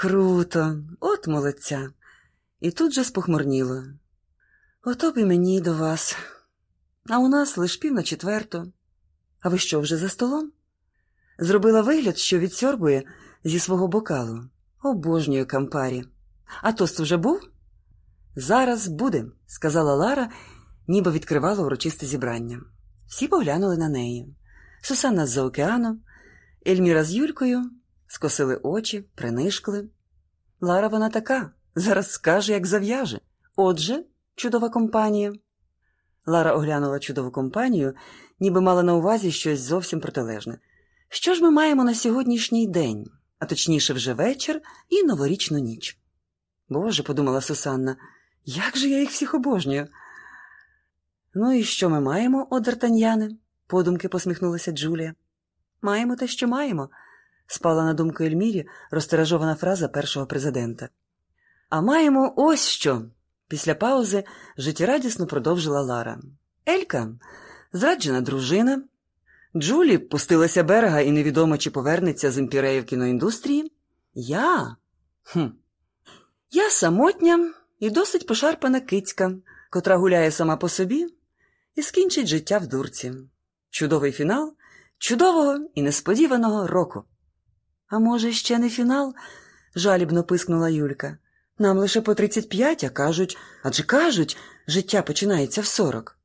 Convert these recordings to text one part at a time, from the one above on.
Круто, от молодця. І тут же спохмурніло. Ото б і мені до вас. А у нас лиш пів на четверту. А ви що, вже за столом? Зробила вигляд, що відсьорбує зі свого бокалу. Обожнюю кампарі. А тост вже був? Зараз буде, сказала Лара, ніби відкривала урочисте зібрання. Всі поглянули на неї. Сусанна з-за океану, Ельміра з Юлькою скосили очі, принишкли. Лара вона така, зараз скаже, як зав'яже. Отже, чудова компанія. Лара оглянула чудову компанію, ніби мала на увазі щось зовсім протилежне. Що ж ми маємо на сьогоднішній день, а точніше, вже вечір і новорічну ніч? Боже, подумала Сусанна, як же я їх всіх обожнюю. Ну і що ми маємо, одертаньяни? подумки посміхнулася Джулія. Маємо те, що маємо, спала на думку Ельмірі розтиражована фраза першого президента. А маємо ось що. Після паузи життєрадісно продовжила Лара. Елька, зраджена дружина. Джулі пустилася берега і невідомо, чи повернеться з імпіреїв кіноіндустрії. Я. Хм. Я самотня і досить пошарпана кицька, котра гуляє сама по собі і скінчить життя в дурці. Чудовий фінал чудового і несподіваного року. А може, ще не фінал? жалібно пискнула Юлька. Нам лише по тридцять п'ять, а кажуть, адже кажуть, життя починається в сорок.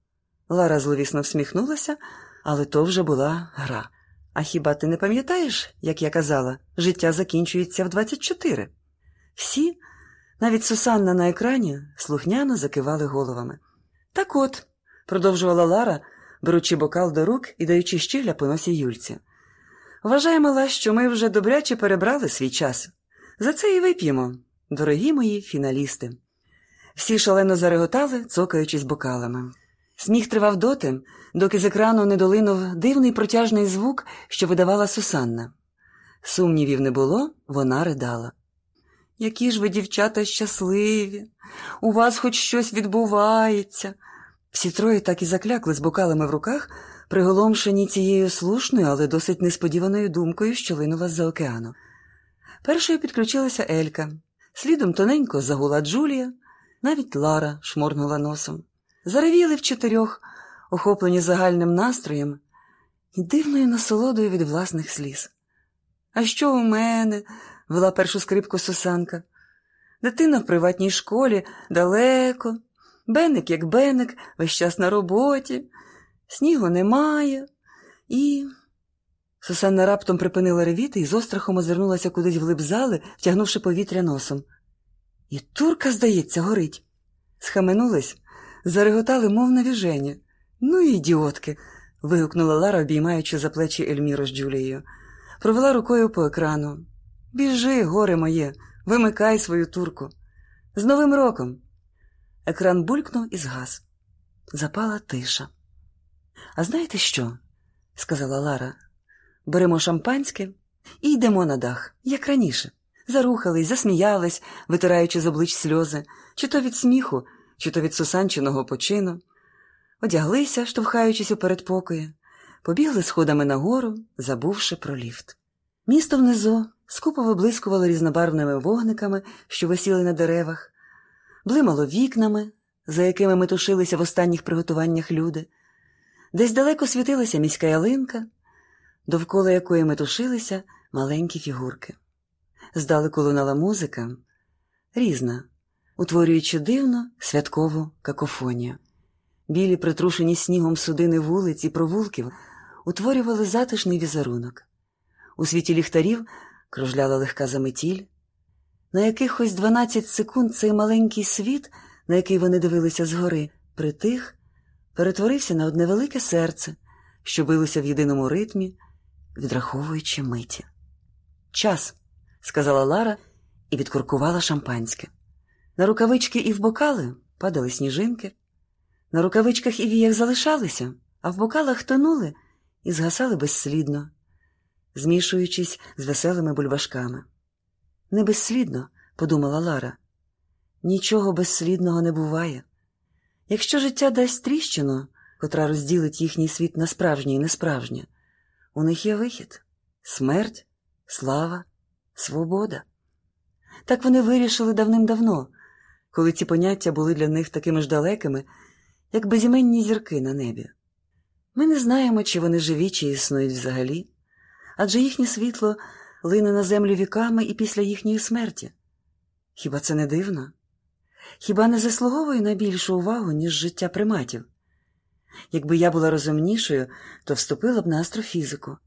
Лара зловісно всміхнулася, але то вже була гра. А хіба ти не пам'ятаєш, як я казала, життя закінчується в двадцять чотири? Всі, навіть Сусанна на екрані, слухняно закивали головами. Так от, продовжувала Лара, беручи бокал до рук і даючи щігля по носі Юльці. Вважає мала, що ми вже добряче перебрали свій час. За це і вип'ємо, дорогі мої фіналісти. Всі шалено зареготали, цокаючись бокалами. Сміх тривав доти, доки з екрану не долинув дивний протяжний звук, що видавала Сусанна. Сумнівів не було, вона ридала. Які ж ви, дівчата, щасливі, у вас хоч щось відбувається. Всі троє так і заклякли з бокалами в руках, приголомшені цією слушною, але досить несподіваною думкою, що линула з-за океану. Першою підключилася Елька, слідом тоненько загула Джулія, навіть Лара шморгнула носом. Заревіли в чотирьох, охоплені загальним настроєм і дивною насолодою від власних сліз. А що у мене? вела першу скрипку Сусанка. Дитина в приватній школі далеко, беник як беник, весь час на роботі, снігу немає, і. Сусанна раптом припинила ревіти і з острахом озирнулася кудись вглиб зали, втягнувши повітря носом. І турка, здається, горить. Схаменулась, зареготали, мов навіжені. Ну, ідіотки. вигукнула Лара, обіймаючи за плечі Ельміру з Джулією. Провела рукою по екрану. Біжи, горе моє, вимикай свою турку. З Новим роком. Екран булькнув і згас. Запала тиша. А знаєте що? сказала Лара. Беремо шампанське і йдемо на дах, як раніше. Зарухались, засміялись, витираючи з облич сльози, чи то від сміху, чи то від сусанчиного почину. Одяглися, штовхаючись у передпокої, побігли сходами нагору, забувши про ліфт. Місто внизу скупо виблискувало різнобарвними вогниками, що висіли на деревах, блимало вікнами, за якими метушилися в останніх приготуваннях люди. Десь далеко світилася міська ялинка, довкола якої метушилися маленькі фігурки. Здалеку лунала музика, різна, утворюючи дивну святкову какофонію. Білі, притрушені снігом судини вулиць і провулків, утворювали затишний візерунок. У світі ліхтарів кружляла легка заметіль. На якихось дванадцять секунд цей маленький світ, на який вони дивилися згори, притих, перетворився на одне велике серце, що билося в єдиному ритмі, відраховуючи миті. Час, сказала Лара і відкуркувала шампанське. На рукавички і в бокали падали сніжинки. На рукавичках і віях залишалися, а в бокалах тонули і згасали безслідно, змішуючись з веселими бульбашками. Не безслідно, подумала Лара. Нічого безслідного не буває. Якщо життя дасть тріщину, котра розділить їхній світ на справжнє і несправжнє, у них є вихід смерть, слава, свобода. Так вони вирішили давним-давно, коли ці поняття були для них такими ж далекими, як безіменні зірки на небі. Ми не знаємо, чи вони живі, чи існують взагалі, адже їхнє світло лине на землю віками і після їхньої смерті. Хіба це не дивно? Хіба не заслуговую на більшу увагу, ніж життя приматів? Якби я була розумнішою, то вступила б на астрофізику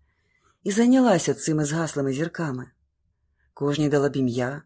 і зайнялася цими згаслими зірками. Кожній дала б ім'я,